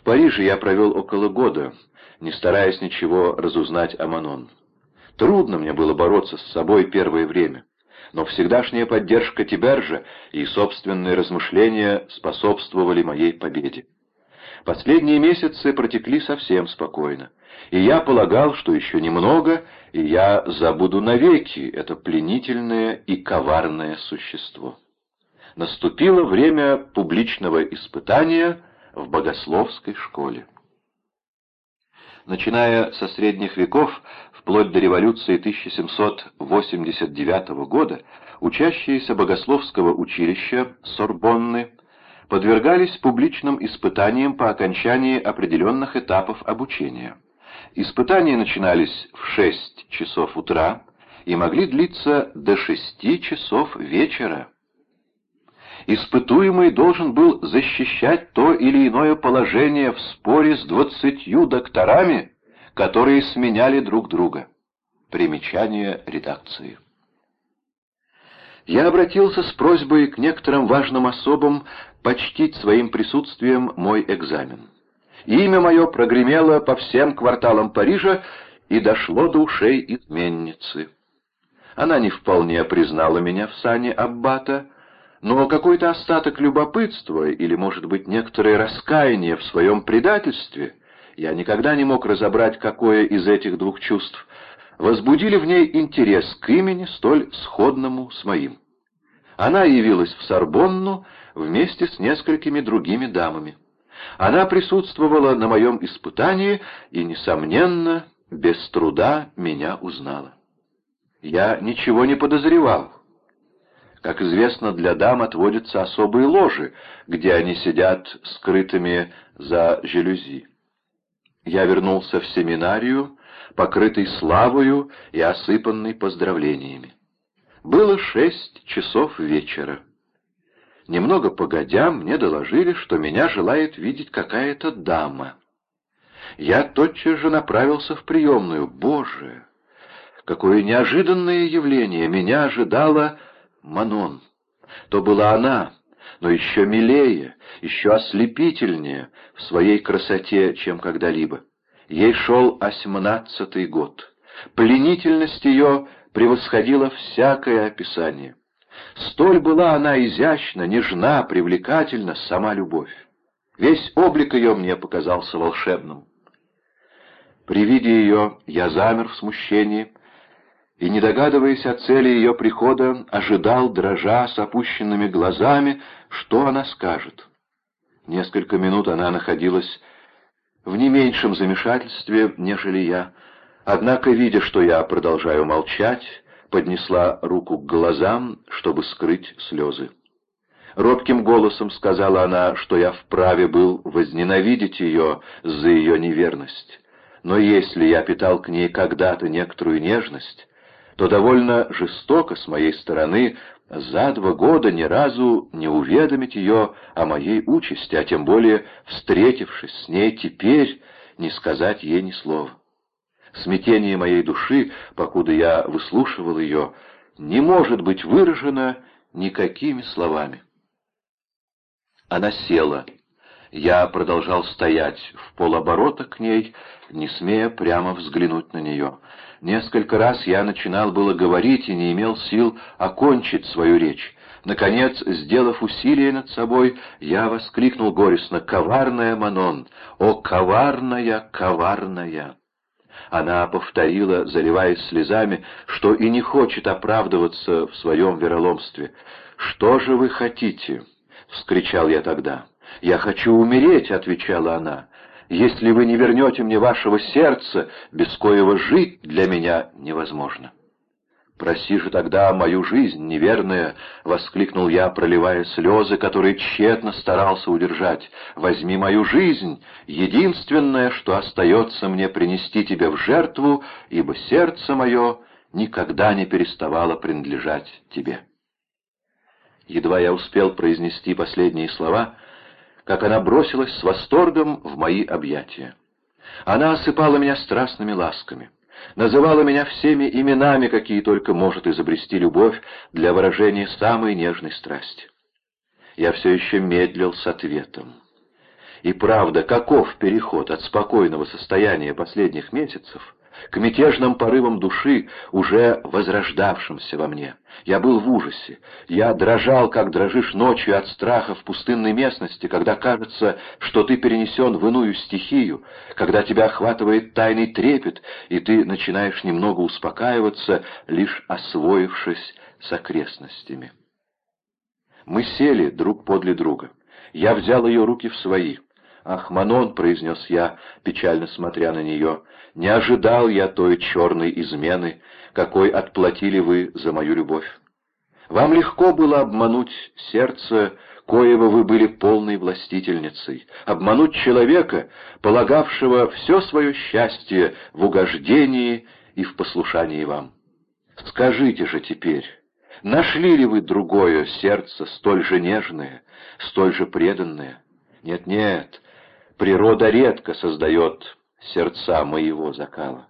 В Париже я провел около года, не стараясь ничего разузнать о Манон. Трудно мне было бороться с собой первое время, но всегдашняя поддержка Тибержа и собственные размышления способствовали моей победе. Последние месяцы протекли совсем спокойно, и я полагал, что еще немного, и я забуду навеки это пленительное и коварное существо. Наступило время публичного испытания в богословской школе. Начиная со средних веков, вплоть до революции 1789 года, учащиеся богословского училища Сорбонны подвергались публичным испытаниям по окончании определенных этапов обучения. Испытания начинались в 6 часов утра и могли длиться до 6 часов вечера. Испытуемый должен был защищать то или иное положение в споре с двадцатью докторами, которые сменяли друг друга. Примечание редакции. Я обратился с просьбой к некоторым важным особам почтить своим присутствием мой экзамен. Имя мое прогремело по всем кварталам Парижа и дошло до ушей изменницы. Она не вполне признала меня в сане Аббата, но какой-то остаток любопытства или, может быть, некоторое раскаяние в своем предательстве, я никогда не мог разобрать, какое из этих двух чувств, возбудили в ней интерес к имени, столь сходному с моим. Она явилась в Сорбонну вместе с несколькими другими дамами. Она присутствовала на моем испытании и, несомненно, без труда меня узнала. Я ничего не подозревал. Как известно, для дам отводятся особые ложи, где они сидят скрытыми за жалюзи. Я вернулся в семинарию, покрытый славою и осыпанный поздравлениями. Было шесть часов вечера. Немного погодя, мне доложили, что меня желает видеть какая-то дама. Я тотчас же направился в приемную. Боже! Какое неожиданное явление! Меня ожидала Манон. То была она, но еще милее, еще ослепительнее в своей красоте, чем когда-либо. Ей шел осьмнадцатый год. Пленительность ее превосходила всякое описание. Столь была она изящна, нежна, привлекательна, сама любовь. Весь облик ее мне показался волшебным. При виде ее я замер в смущении, и, не догадываясь о цели ее прихода, ожидал, дрожа с опущенными глазами, что она скажет. Несколько минут она находилась в не меньшем замешательстве, нежели я, однако, видя, что я продолжаю молчать, поднесла руку к глазам, чтобы скрыть слезы. Робким голосом сказала она, что я вправе был возненавидеть ее за ее неверность. Но если я питал к ней когда-то некоторую нежность, то довольно жестоко с моей стороны за два года ни разу не уведомить ее о моей участи, а тем более, встретившись с ней теперь, не сказать ей ни слова. Смятение моей души, покуда я выслушивал ее, не может быть выражено никакими словами. Она села. Я продолжал стоять в полоборота к ней, не смея прямо взглянуть на нее. Несколько раз я начинал было говорить и не имел сил окончить свою речь. Наконец, сделав усилие над собой, я воскликнул горестно «Коварная Манон! О, коварная, коварная!» Она повторила, заливаясь слезами, что и не хочет оправдываться в своем вероломстве. «Что же вы хотите?» — вскричал я тогда. «Я хочу умереть», — отвечала она. Если вы не вернете мне вашего сердца, без коего жить для меня невозможно». «Проси же тогда мою жизнь, неверная!» — воскликнул я, проливая слезы, которые тщетно старался удержать. «Возьми мою жизнь, единственное, что остается мне принести тебе в жертву, ибо сердце мое никогда не переставало принадлежать тебе». Едва я успел произнести последние слова — как она бросилась с восторгом в мои объятия. Она осыпала меня страстными ласками, называла меня всеми именами, какие только может изобрести любовь для выражения самой нежной страсти. Я все еще медлил с ответом. И правда, каков переход от спокойного состояния последних месяцев к мятежным порывам души, уже возрождавшимся во мне. Я был в ужасе. Я дрожал, как дрожишь ночью от страха в пустынной местности, когда кажется, что ты перенесен в иную стихию, когда тебя охватывает тайный трепет, и ты начинаешь немного успокаиваться, лишь освоившись с окрестностями. Мы сели друг подле друга. Я взял ее руки в свои. «Ах, Манон!» — произнес я, печально смотря на нее. «Не ожидал я той черной измены, какой отплатили вы за мою любовь. Вам легко было обмануть сердце, коего вы были полной властительницей, обмануть человека, полагавшего все свое счастье в угождении и в послушании вам. Скажите же теперь, нашли ли вы другое сердце, столь же нежное, столь же преданное? Нет-нет, Природа редко создает сердца моего закала.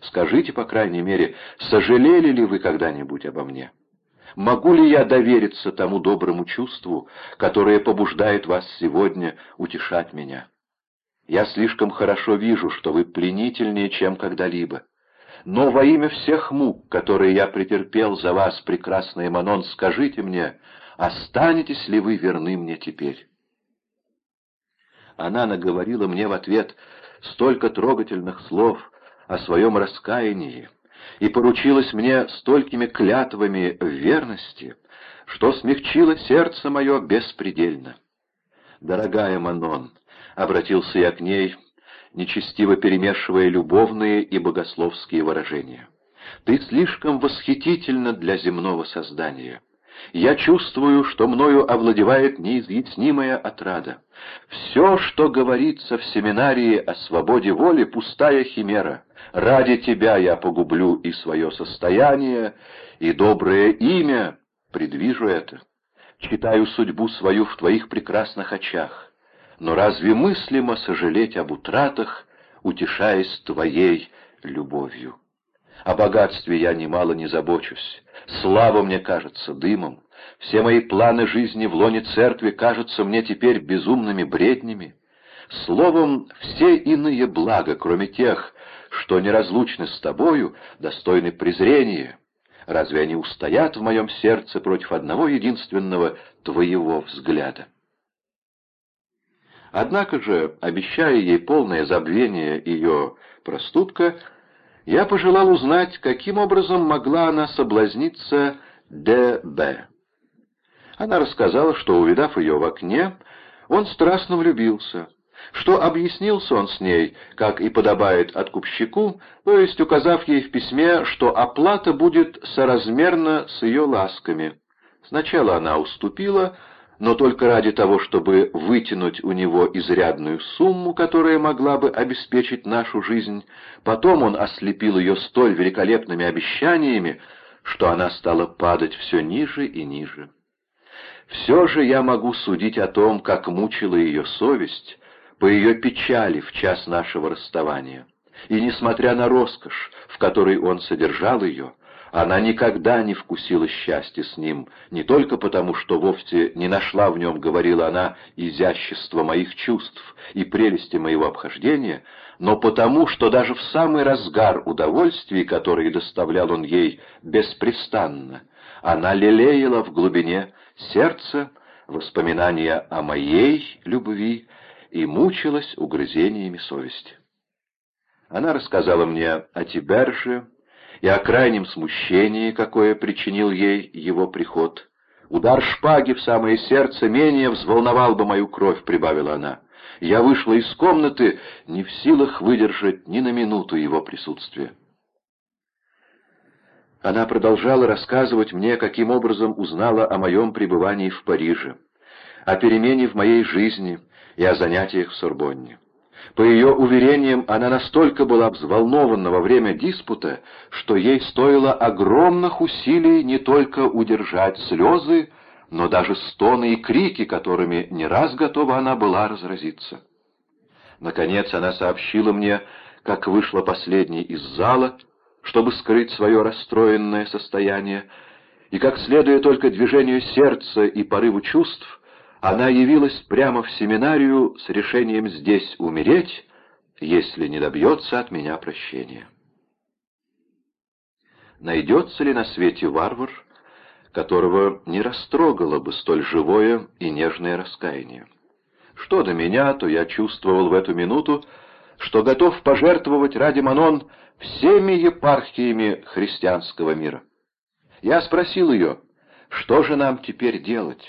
Скажите, по крайней мере, сожалели ли вы когда-нибудь обо мне? Могу ли я довериться тому доброму чувству, которое побуждает вас сегодня утешать меня? Я слишком хорошо вижу, что вы пленительнее, чем когда-либо. Но во имя всех мук, которые я претерпел за вас, прекрасный Манон, скажите мне, останетесь ли вы верны мне теперь? Она наговорила мне в ответ столько трогательных слов о своем раскаянии и поручилась мне столькими клятвами верности, что смягчило сердце мое беспредельно. «Дорогая Манон», — обратился я к ней, нечестиво перемешивая любовные и богословские выражения, — «ты слишком восхитительна для земного создания». Я чувствую, что мною овладевает неизъяснимая отрада. Все, что говорится в семинарии о свободе воли, пустая химера. Ради тебя я погублю и свое состояние, и доброе имя, предвижу это. Читаю судьбу свою в твоих прекрасных очах. Но разве мыслимо сожалеть об утратах, утешаясь твоей любовью? О богатстве я немало не забочусь. Слава мне кажется дымом. Все мои планы жизни в лоне церкви кажутся мне теперь безумными бреднями. Словом, все иные блага, кроме тех, что неразлучны с тобою, достойны презрения. Разве они устоят в моем сердце против одного единственного твоего взгляда? Однако же, обещая ей полное забвение ее проступка, я пожелал узнать, каким образом могла она соблазниться Д.Б. Она рассказала, что, увидав ее в окне, он страстно влюбился, что объяснился он с ней, как и подобает откупщику, то есть указав ей в письме, что оплата будет соразмерна с ее ласками. Сначала она уступила, но только ради того, чтобы вытянуть у него изрядную сумму, которая могла бы обеспечить нашу жизнь. Потом он ослепил ее столь великолепными обещаниями, что она стала падать все ниже и ниже. Все же я могу судить о том, как мучила ее совесть по ее печали в час нашего расставания. И несмотря на роскошь, в которой он содержал ее, она никогда не вкусила счастья с ним, не только потому, что вовсе не нашла в нем, говорила она, изящества моих чувств и прелести моего обхождения, но потому, что даже в самый разгар удовольствий, которые доставлял он ей беспрестанно, она лелеяла в глубине сердца воспоминания о моей любви и мучилась угрызениями совести. Она рассказала мне о Тиберже, и о крайнем смущении, какое причинил ей его приход. «Удар шпаги в самое сердце менее взволновал бы мою кровь», — прибавила она. «Я вышла из комнаты, не в силах выдержать ни на минуту его присутствия». Она продолжала рассказывать мне, каким образом узнала о моем пребывании в Париже, о перемене в моей жизни и о занятиях в Сорбонне. По ее уверениям, она настолько была взволнована во время диспута, что ей стоило огромных усилий не только удержать слезы, но даже стоны и крики, которыми не раз готова она была разразиться. Наконец она сообщила мне, как вышла последней из зала, чтобы скрыть свое расстроенное состояние, и как, следуя только движению сердца и порыву чувств, она явилась прямо в семинарию с решением здесь умереть, если не добьется от меня прощения. Найдется ли на свете варвар, которого не растрогало бы столь живое и нежное раскаяние? Что до меня, то я чувствовал в эту минуту, что готов пожертвовать ради Манон всеми епархиями христианского мира. Я спросил ее, что же нам теперь делать?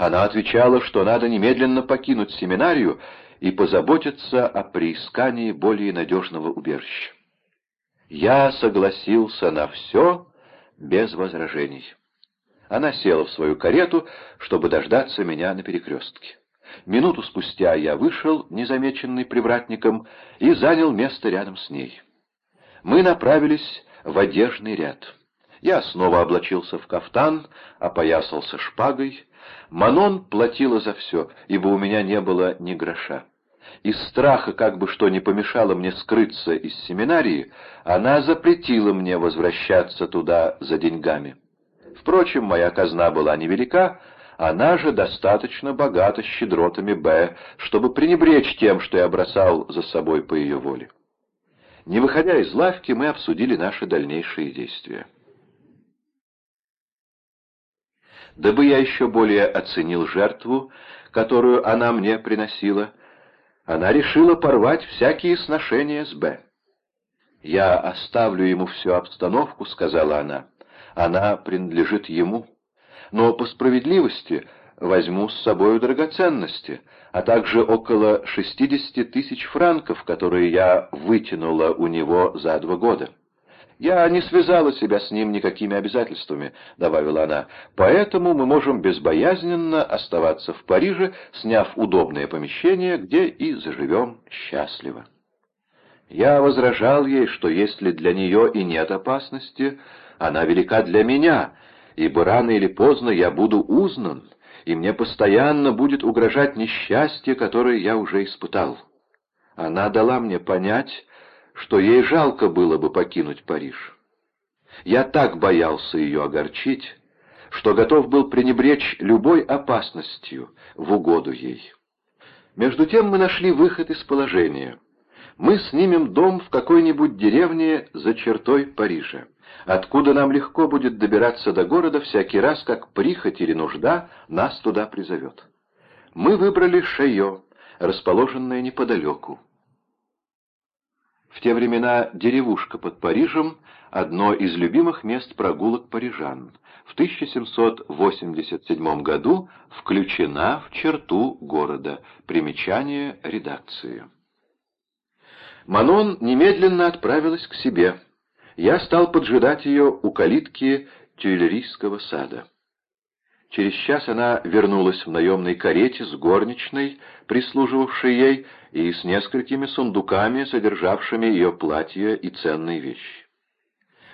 Она отвечала, что надо немедленно покинуть семинарию и позаботиться о приискании более надежного убежища. Я согласился на все без возражений. Она села в свою карету, чтобы дождаться меня на перекрестке. Минуту спустя я вышел, незамеченный привратником, и занял место рядом с ней. Мы направились в одежный ряд. Я снова облачился в кафтан, опоясался шпагой. Манон платила за все, ибо у меня не было ни гроша. Из страха, как бы что ни помешало мне скрыться из семинарии, она запретила мне возвращаться туда за деньгами. Впрочем, моя казна была невелика, она же достаточно богата щедротами Б, чтобы пренебречь тем, что я бросал за собой по ее воле. Не выходя из лавки, мы обсудили наши дальнейшие действия. Дабы я еще более оценил жертву, которую она мне приносила, она решила порвать всякие сношения с Б. «Я оставлю ему всю обстановку», — сказала она. «Она принадлежит ему» но по справедливости возьму с собою драгоценности, а также около 60 тысяч франков, которые я вытянула у него за два года. «Я не связала себя с ним никакими обязательствами», — добавила она, «поэтому мы можем безбоязненно оставаться в Париже, сняв удобное помещение, где и заживем счастливо». Я возражал ей, что если для нее и нет опасности, она велика для меня, ибо рано или поздно я буду узнан, и мне постоянно будет угрожать несчастье, которое я уже испытал. Она дала мне понять, что ей жалко было бы покинуть Париж. Я так боялся ее огорчить, что готов был пренебречь любой опасностью в угоду ей. Между тем мы нашли выход из положения. Мы снимем дом в какой-нибудь деревне за чертой Парижа откуда нам легко будет добираться до города всякий раз, как прихоть или нужда нас туда призовет. Мы выбрали Шейо, расположенное неподалеку. В те времена деревушка под Парижем — одно из любимых мест прогулок парижан. В 1787 году включена в черту города. Примечание редакции. Манон немедленно отправилась к себе я стал поджидать ее у калитки Тюильрийского сада. Через час она вернулась в наемной карете с горничной, прислуживавшей ей, и с несколькими сундуками, содержавшими ее платье и ценные вещи.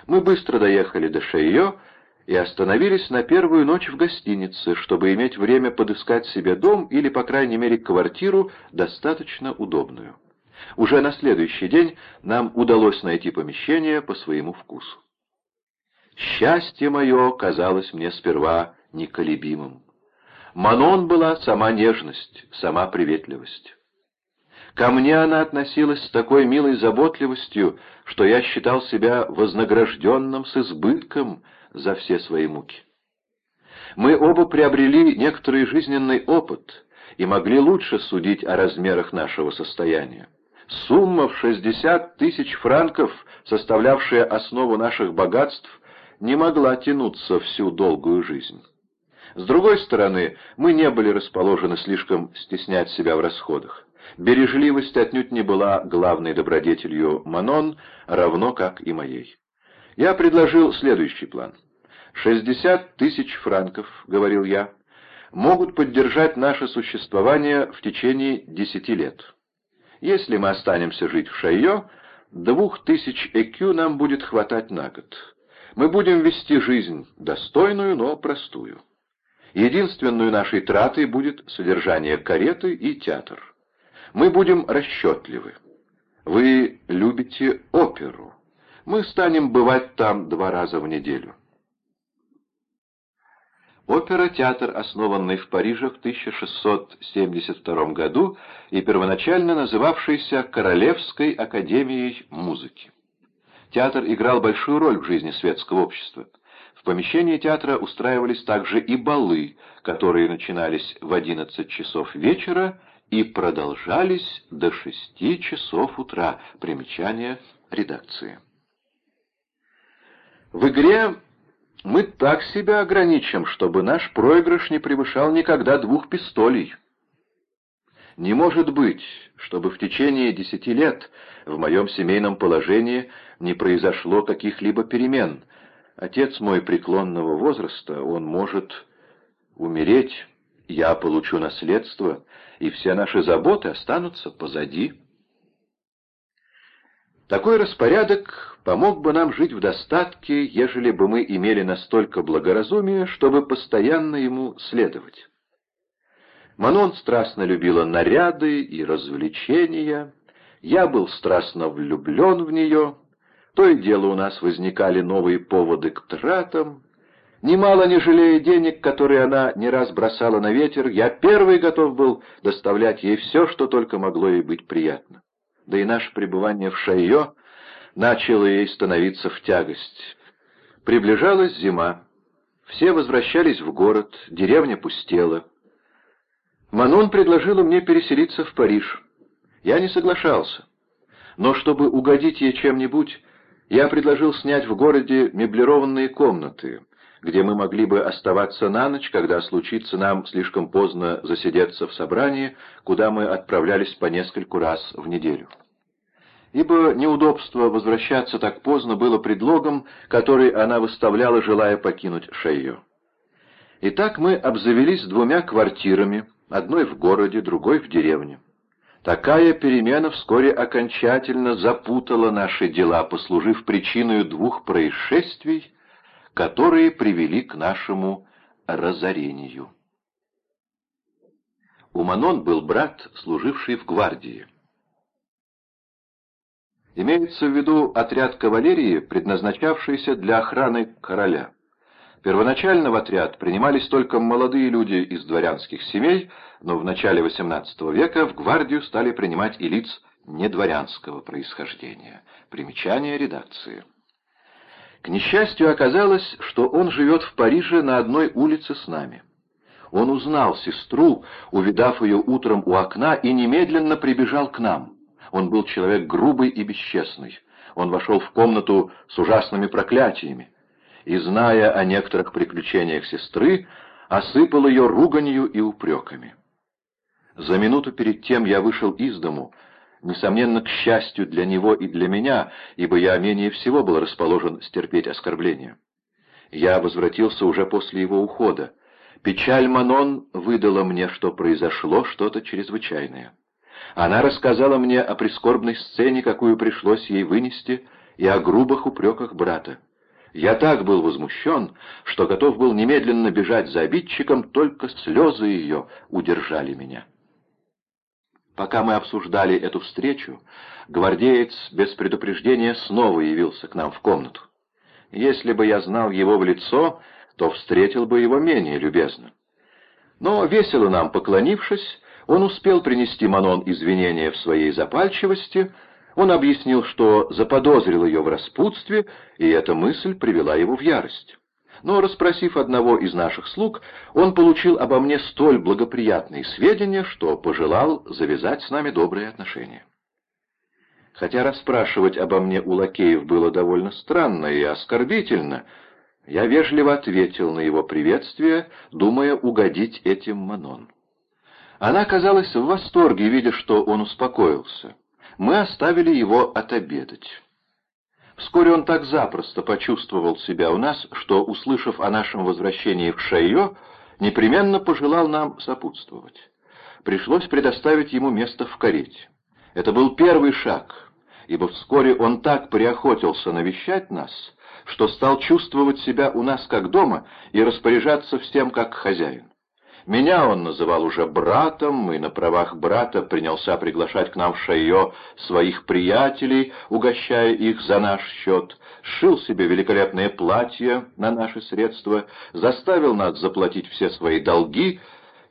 Мы быстро доехали до Шейо и остановились на первую ночь в гостинице, чтобы иметь время подыскать себе дом или, по крайней мере, квартиру, достаточно удобную. Уже на следующий день нам удалось найти помещение по своему вкусу. Счастье мое казалось мне сперва неколебимым. Манон была сама нежность, сама приветливость. Ко мне она относилась с такой милой заботливостью, что я считал себя вознагражденным с избытком за все свои муки. Мы оба приобрели некоторый жизненный опыт и могли лучше судить о размерах нашего состояния. Сумма в 60 тысяч франков, составлявшая основу наших богатств, не могла тянуться всю долгую жизнь. С другой стороны, мы не были расположены слишком стеснять себя в расходах. Бережливость отнюдь не была главной добродетелью Манон, равно как и моей. Я предложил следующий план. «Шестьдесят тысяч франков, — говорил я, — могут поддержать наше существование в течение десяти лет». Если мы останемся жить в Шайо, двух тысяч ЭКЮ нам будет хватать на год. Мы будем вести жизнь достойную, но простую. Единственной нашей тратой будет содержание кареты и театр. Мы будем расчетливы. Вы любите оперу. Мы станем бывать там два раза в неделю. Опера-театр, основанный в Париже в 1672 году и первоначально называвшийся Королевской академией музыки. Театр играл большую роль в жизни светского общества. Помещении театра устраивались также и балы, которые начинались в 11 часов вечера и продолжались до 6 часов утра. Примечание редакции. В игре мы так себя ограничим, чтобы наш проигрыш не превышал никогда двух пистолей. Не может быть, чтобы в течение десяти лет в моем семейном положении не произошло каких-либо перемен. Отец мой преклонного возраста, он может умереть, я получу наследство, и все наши заботы останутся позади. Такой распорядок помог бы нам жить в достатке, ежели бы мы имели настолько благоразумия, чтобы постоянно ему следовать. Манон страстно любила наряды и развлечения, я был страстно влюблен в нее, то и дело у нас возникали новые поводы к тратам. Немало не жалея денег, которые она не раз бросала на ветер, я первый готов был доставлять ей все, что только могло ей быть приятно да и наше пребывание в Шайо начало ей становиться в тягость. Приближалась зима. Все возвращались в город, деревня пустела. Манон предложила мне переселиться в Париж. Я не соглашался. Но чтобы угодить ей чем-нибудь, я предложил снять в городе меблированные комнаты, где мы могли бы оставаться на ночь, когда случится нам слишком поздно засидеться в собрании, куда мы отправлялись по нескольку раз в неделю. Ибо неудобство возвращаться так поздно было предлогом, который она выставляла, желая покинуть Шейо. Итак, мы обзавелись двумя квартирами, одной в городе, другой в деревне. Такая перемена вскоре окончательно запутала наши дела, послужив причиной двух происшествий, которые привели к нашему разорению. У Манон был брат, служивший в гвардии. Имеется в виду отряд кавалерии, предназначавшийся для охраны короля. Первоначально в отряд принимались только молодые люди из дворянских семей, но в начале XVIII века в гвардию стали принимать и лиц недворянского происхождения. Примечание редакции. К несчастью оказалось, что он живет в Париже на одной улице с нами. Он узнал сестру, увидав ее утром у окна, и немедленно прибежал к нам. Он был человек грубый и бесчестный. Он вошел в комнату с ужасными проклятиями и, зная о некоторых приключениях сестры, осыпал ее руганью и упреками. За минуту перед тем я вышел из дому, несомненно, к счастью для него и для меня, ибо я менее всего был расположен стерпеть оскорбления. Я возвратился уже после его ухода. Печаль Манон выдала мне, что произошло что-то чрезвычайное. Она рассказала мне о прискорбной сцене, какую пришлось ей вынести, и о грубых упреках брата. Я так был возмущен, что готов был немедленно бежать за обидчиком, только слезы ее удержали меня. Пока мы обсуждали эту встречу, гвардеец без предупреждения снова явился к нам в комнату. Если бы я знал его в лицо, то встретил бы его менее любезно. Но, весело нам поклонившись, он успел принести Манон извинения в своей запальчивости, он объяснил, что заподозрил ее в распутстве, и эта мысль привела его в ярость но, расспросив одного из наших слуг, он получил обо мне столь благоприятные сведения, что пожелал завязать с нами добрые отношения. Хотя расспрашивать обо мне у лакеев было довольно странно и оскорбительно, я вежливо ответил на его приветствие, думая угодить этим Манон. Она казалась в восторге, видя, что он успокоился. Мы оставили его отобедать. Вскоре он так запросто почувствовал себя у нас, что, услышав о нашем возвращении в Шайо, непременно пожелал нам сопутствовать. Пришлось предоставить ему место в карете. Это был первый шаг, ибо вскоре он так приохотился навещать нас, что стал чувствовать себя у нас как дома и распоряжаться всем как хозяин. Меня он называл уже братом, и на правах брата принялся приглашать к нам в Шайо своих приятелей, угощая их за наш счет, сшил себе великолепное платье на наши средства, заставил нас заплатить все свои долги.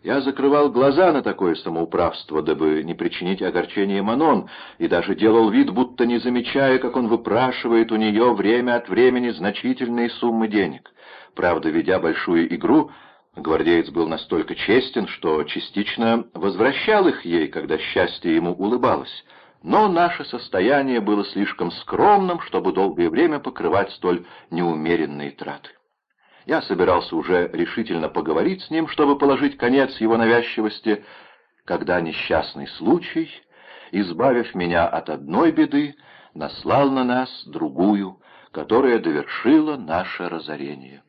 Я закрывал глаза на такое самоуправство, дабы не причинить огорчения Манон, и даже делал вид, будто не замечая, как он выпрашивает у нее время от времени значительные суммы денег. Правда, ведя большую игру, Гвардеец был настолько честен, что частично возвращал их ей, когда счастье ему улыбалось. Но наше состояние было слишком скромным, чтобы долгое время покрывать столь неумеренные траты. Я собирался уже решительно поговорить с ним, чтобы положить конец его навязчивости, когда несчастный случай, избавив меня от одной беды, наслал на нас другую, которая довершила наше разорение.